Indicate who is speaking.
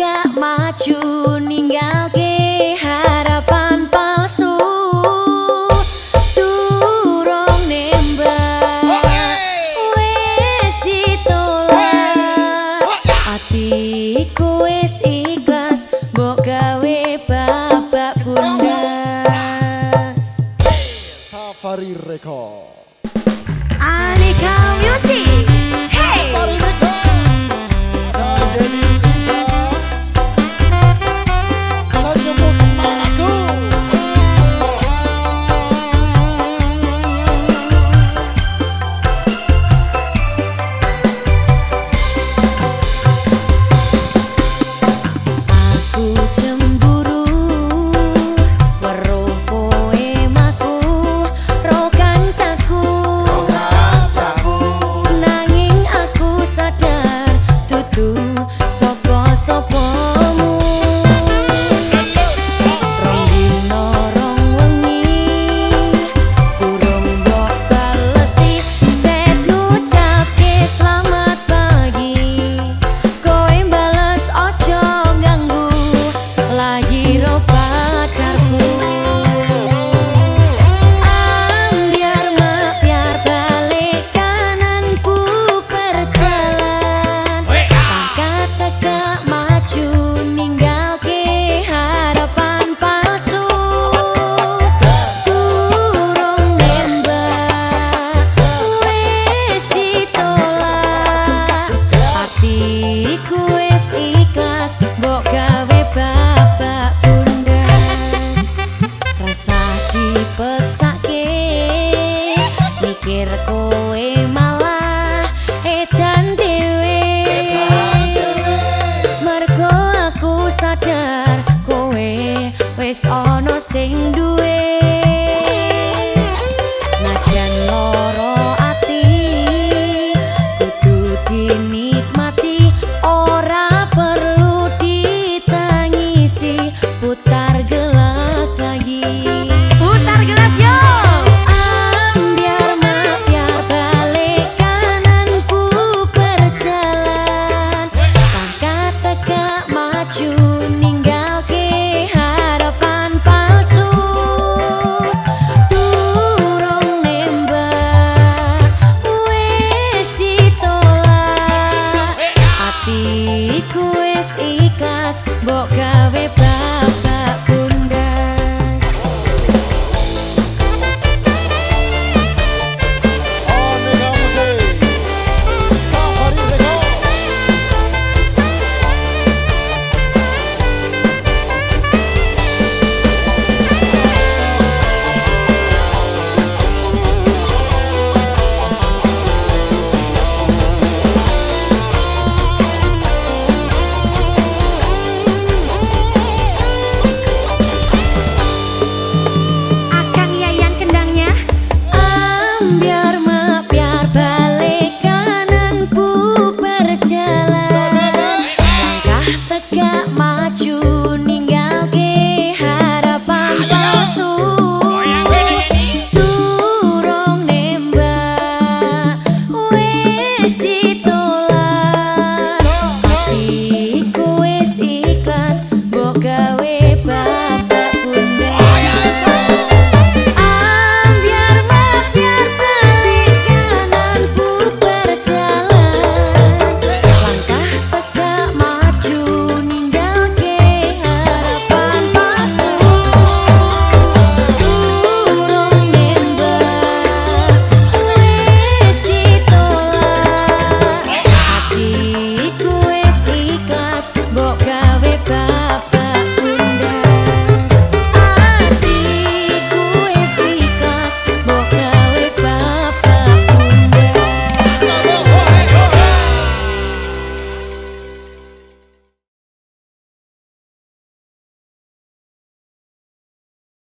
Speaker 1: Gak maju ninggal ke harapan palsu. Turong nembak Wes ditolak. Hatiku wes ikhlas Mbok gawe babak bundas.
Speaker 2: Safari Record.
Speaker 1: Aneka Music Hey!
Speaker 2: Safari Record. Ada Jenny
Speaker 1: Iku wis ikhlas mbok gawe babak bundas. Rasa dipeksake mikir kowe malah edan dhewe. Mergo aku sadar kowe wis ana Sing este